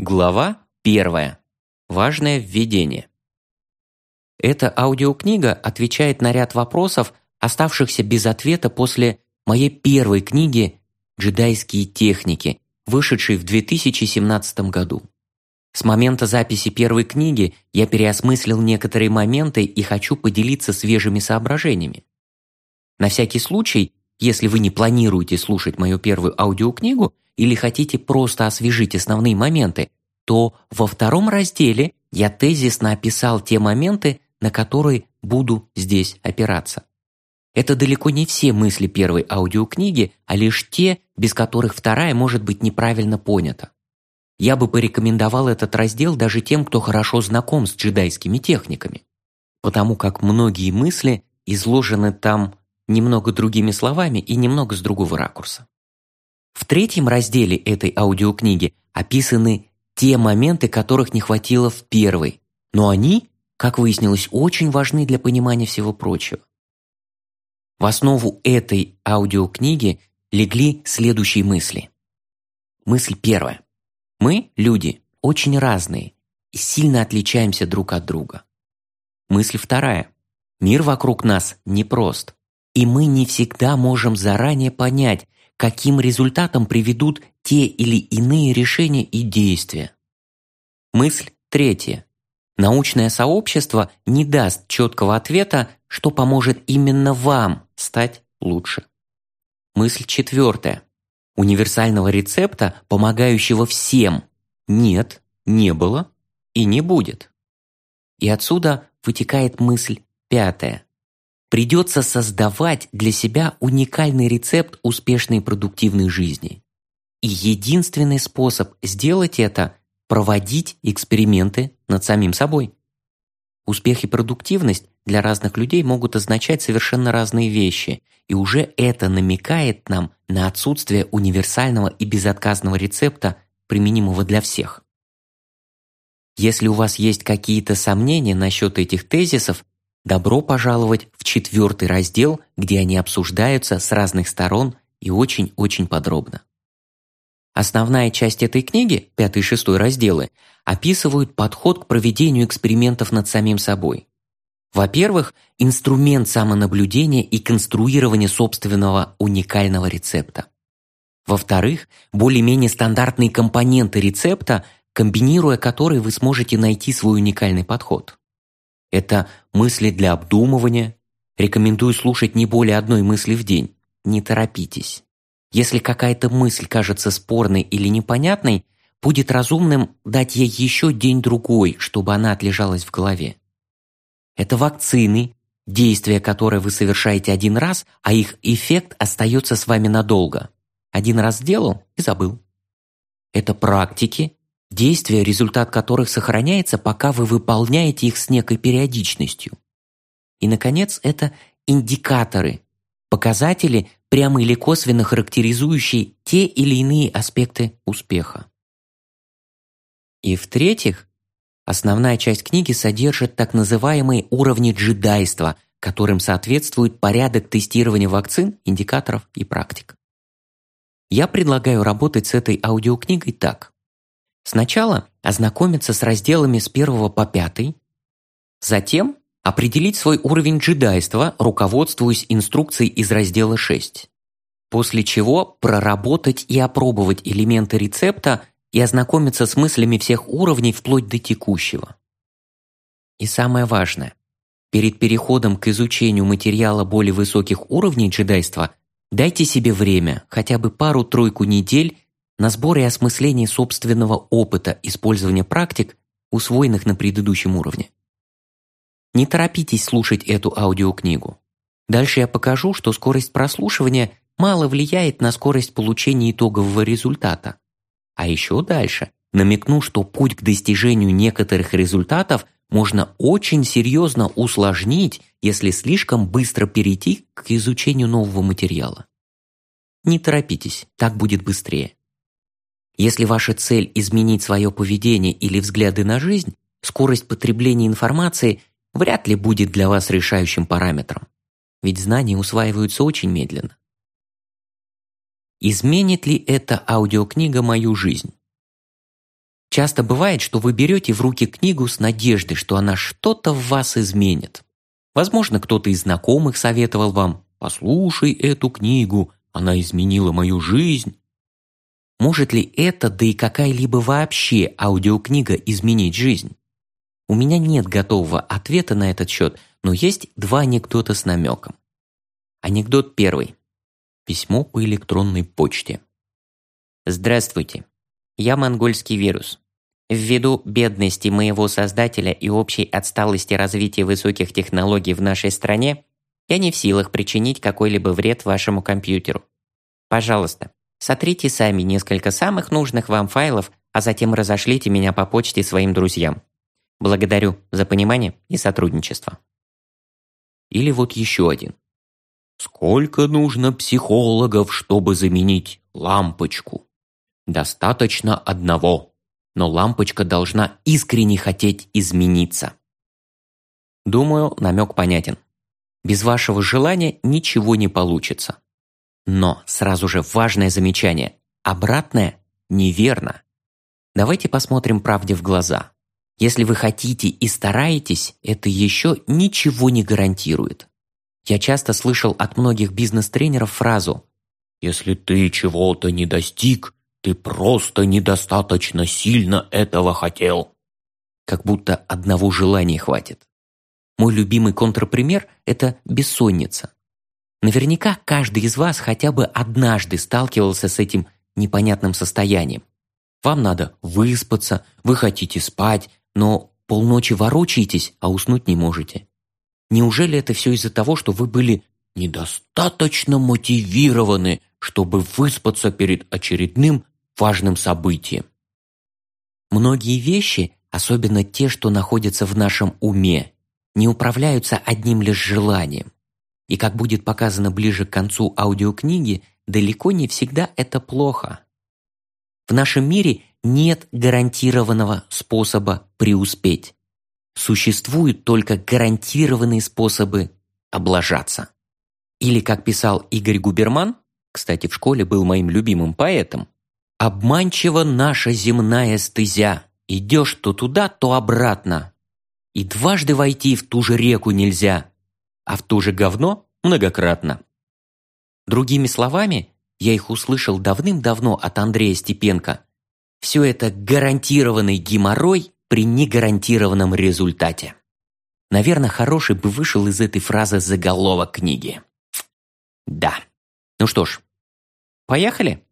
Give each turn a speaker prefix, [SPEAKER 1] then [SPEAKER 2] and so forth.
[SPEAKER 1] Глава 1. Важное введение. Эта аудиокнига отвечает на ряд вопросов, оставшихся без ответа после моей первой книги «Джедайские техники», вышедшей в 2017 году. С момента записи первой книги я переосмыслил некоторые моменты и хочу поделиться свежими соображениями. На всякий случай, если вы не планируете слушать мою первую аудиокнигу или хотите просто освежить основные моменты, то во втором разделе я тезисно описал те моменты, на которые буду здесь опираться. Это далеко не все мысли первой аудиокниги, а лишь те, без которых вторая может быть неправильно понята. Я бы порекомендовал этот раздел даже тем, кто хорошо знаком с джедайскими техниками, потому как многие мысли изложены там немного другими словами и немного с другого ракурса. В третьем разделе этой аудиокниги описаны те моменты, которых не хватило в первой, но они, как выяснилось, очень важны для понимания всего прочего. В основу этой аудиокниги легли следующие мысли. Мысль первая. Мы, люди, очень разные и сильно отличаемся друг от друга. Мысль вторая. Мир вокруг нас непрост, и мы не всегда можем заранее понять, каким результатом приведут те или иные решения и действия. Мысль третья. Научное сообщество не даст четкого ответа, что поможет именно вам стать лучше. Мысль четвертая. Универсального рецепта, помогающего всем, нет, не было и не будет. И отсюда вытекает мысль пятая. Придется создавать для себя уникальный рецепт успешной продуктивной жизни. И единственный способ сделать это – проводить эксперименты над самим собой. Успех и продуктивность для разных людей могут означать совершенно разные вещи, и уже это намекает нам на отсутствие универсального и безотказного рецепта, применимого для всех. Если у вас есть какие-то сомнения насчет этих тезисов, добро пожаловать в четвертый раздел, где они обсуждаются с разных сторон и очень-очень подробно. Основная часть этой книги, пятый и шестой разделы, описывают подход к проведению экспериментов над самим собой. Во-первых, инструмент самонаблюдения и конструирования собственного уникального рецепта. Во-вторых, более-менее стандартные компоненты рецепта, комбинируя которые вы сможете найти свой уникальный подход. Это мысли для обдумывания. Рекомендую слушать не более одной мысли в день. Не торопитесь. Если какая-то мысль кажется спорной или непонятной, будет разумным дать ей еще день-другой, чтобы она отлежалась в голове. Это вакцины, действия которые вы совершаете один раз, а их эффект остается с вами надолго. Один раз сделал и забыл. Это практики, действия, результат которых сохраняется, пока вы выполняете их с некой периодичностью. И, наконец, это индикаторы, показатели, прямо или косвенно характеризующие те или иные аспекты успеха. И в-третьих, Основная часть книги содержит так называемые уровни джедайства, которым соответствует порядок тестирования вакцин, индикаторов и практик. Я предлагаю работать с этой аудиокнигой так. Сначала ознакомиться с разделами с 1 по 5, затем определить свой уровень джедайства, руководствуясь инструкцией из раздела 6. После чего проработать и опробовать элементы рецепта и ознакомиться с мыслями всех уровней вплоть до текущего. И самое важное, перед переходом к изучению материала более высоких уровней джедайства дайте себе время, хотя бы пару-тройку недель, на сбор и осмысление собственного опыта использования практик, усвоенных на предыдущем уровне. Не торопитесь слушать эту аудиокнигу. Дальше я покажу, что скорость прослушивания мало влияет на скорость получения итогового результата. А еще дальше намекну, что путь к достижению некоторых результатов можно очень серьезно усложнить, если слишком быстро перейти к изучению нового материала. Не торопитесь, так будет быстрее. Если ваша цель – изменить свое поведение или взгляды на жизнь, скорость потребления информации вряд ли будет для вас решающим параметром. Ведь знания усваиваются очень медленно. Изменит ли эта аудиокнига мою жизнь? Часто бывает, что вы берете в руки книгу с надеждой, что она что-то в вас изменит. Возможно, кто-то из знакомых советовал вам «Послушай эту книгу, она изменила мою жизнь». Может ли это, да и какая-либо вообще аудиокнига изменить жизнь? У меня нет готового ответа на этот счет, но есть два анекдота с намеком. Анекдот первый. Письмо по электронной почте. Здравствуйте. Я монгольский вирус. Ввиду бедности моего создателя и общей отсталости развития высоких технологий в нашей стране, я не в силах причинить какой-либо вред вашему компьютеру. Пожалуйста, сотрите сами несколько самых нужных вам файлов, а затем разошлите меня по почте своим друзьям. Благодарю за понимание и сотрудничество. Или вот еще один. Сколько нужно психологов, чтобы заменить лампочку? Достаточно одного, но лампочка должна искренне хотеть измениться. Думаю, намек понятен. Без вашего желания ничего не получится. Но сразу же важное замечание. Обратное неверно. Давайте посмотрим правде в глаза. Если вы хотите и стараетесь, это еще ничего не гарантирует. Я часто слышал от многих бизнес-тренеров фразу «Если ты чего-то не достиг, ты просто недостаточно сильно этого хотел». Как будто одного желания хватит. Мой любимый контрпример – это бессонница. Наверняка каждый из вас хотя бы однажды сталкивался с этим непонятным состоянием. Вам надо выспаться, вы хотите спать, но полночи ворочаетесь, а уснуть не можете. Неужели это все из-за того, что вы были недостаточно мотивированы, чтобы выспаться перед очередным важным событием? Многие вещи, особенно те, что находятся в нашем уме, не управляются одним лишь желанием. И как будет показано ближе к концу аудиокниги, далеко не всегда это плохо. В нашем мире нет гарантированного способа преуспеть. Существуют только гарантированные способы облажаться. Или, как писал Игорь Губерман, кстати, в школе был моим любимым поэтом, «Обманчива наша земная стезя, идешь то туда, то обратно, и дважды войти в ту же реку нельзя, а в то же говно многократно». Другими словами, я их услышал давным-давно от Андрея Степенко, все это гарантированный геморрой при негарантированном результате. Наверное, хороший бы вышел из этой фразы заголовок книги. Да. Ну что ж, поехали?